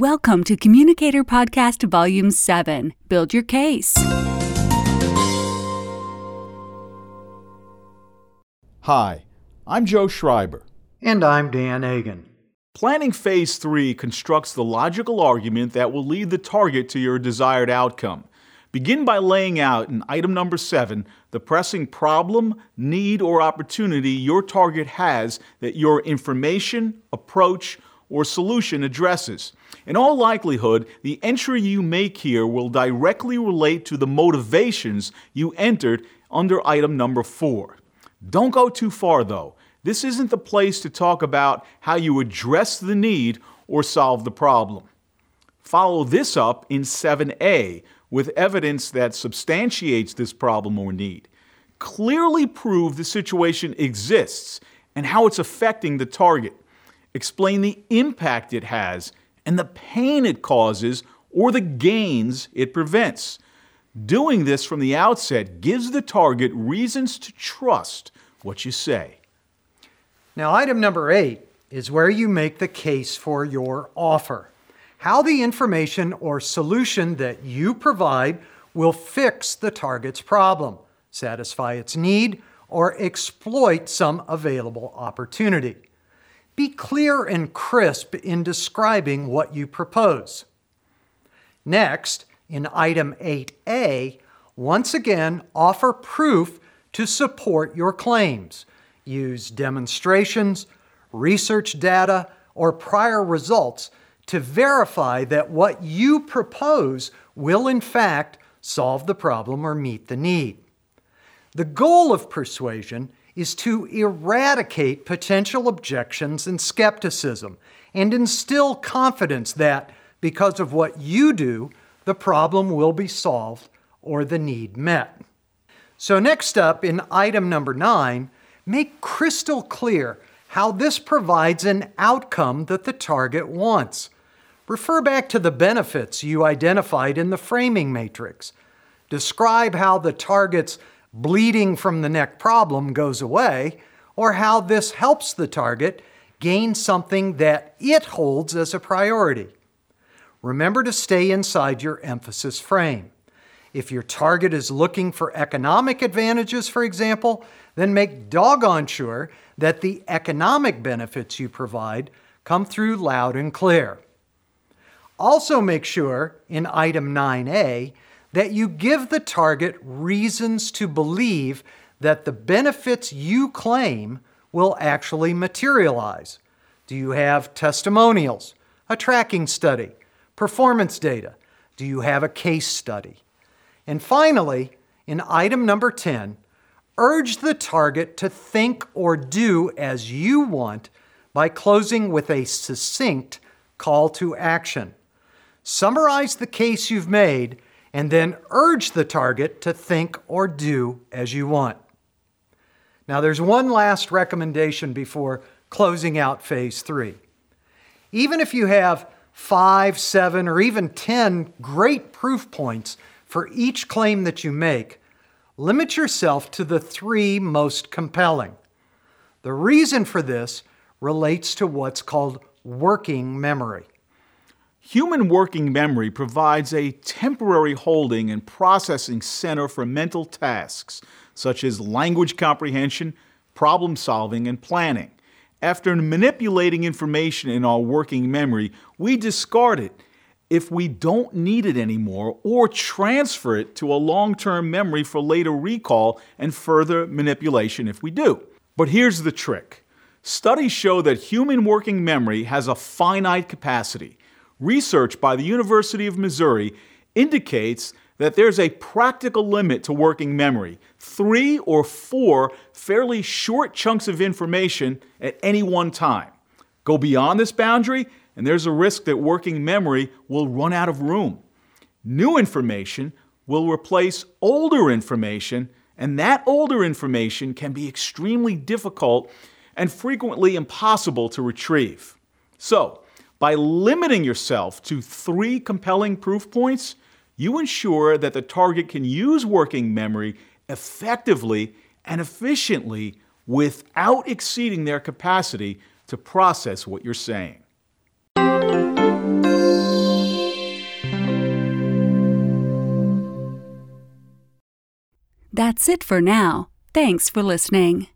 Welcome to Communicator Podcast Volume 7 Build Your Case. Hi, I'm Joe Schreiber. And I'm Dan Egan. Planning Phase 3 constructs the logical argument that will lead the target to your desired outcome. Begin by laying out in item number 7 the pressing problem, need, or opportunity your target has that your information, approach, or solution addresses. In all likelihood, the entry you make here will directly relate to the motivations you entered under item number 4. Don't go too far though. This isn't the place to talk about how you address the need or solve the problem. Follow this up in 7a with evidence that substantiates this problem or need. Clearly prove the situation exists and how it's affecting the target. Explain the impact it has and the pain it causes or the gains it prevents. Doing this from the outset gives the target reasons to trust what you say. Now, item number eight is where you make the case for your offer. How the information or solution that you provide will fix the target's problem, satisfy its need, or exploit some available opportunity. Be clear and crisp in describing what you propose. Next, in item 8A, once again offer proof to support your claims. Use demonstrations, research data, or prior results to verify that what you propose will in fact solve the problem or meet the need. The goal of persuasion is to eradicate potential objections and skepticism and instill confidence that, because of what you do, the problem will be solved or the need met. So, next up in item number nine, make crystal clear how this provides an outcome that the target wants. Refer back to the benefits you identified in the framing matrix. Describe how the target's bleeding from the neck problem goes away, or how this helps the target gain something that it holds as a priority. Remember to stay inside your emphasis frame. If your target is looking for economic advantages, for example, then make doggone sure that the economic benefits you provide come through loud and clear. Also, make sure in item 9A that you give the target reasons to believe that the benefits you claim will actually materialize. Do you have testimonials, a tracking study, performance data? Do you have a case study? And finally, in item number 10, urge the target to think or do as you want by closing with a succinct call to action. Summarize the case you've made and then urge the target to think or do as you want. Now, there's one last recommendation before closing out phase three. Even if you have five, seven, or even 10 great proof points for each claim that you make, limit yourself to the three most compelling. The reason for this relates to what's called working memory. Human working memory provides a temporary holding and processing center for mental tasks such as language comprehension, problem solving, and planning. After manipulating information in our working memory, we discard it if we don't need it anymore or transfer it to a long term memory for later recall and further manipulation if we do. But here's the trick studies show that human working memory has a finite capacity. Research by the University of Missouri indicates that there's a practical limit to working memory three or four fairly short chunks of information at any one time. Go beyond this boundary, and there's a risk that working memory will run out of room. New information will replace older information, and that older information can be extremely difficult and frequently impossible to retrieve. So, by limiting yourself to three compelling proof points, you ensure that the target can use working memory effectively and efficiently without exceeding their capacity to process what you're saying. That's it for now. Thanks for listening.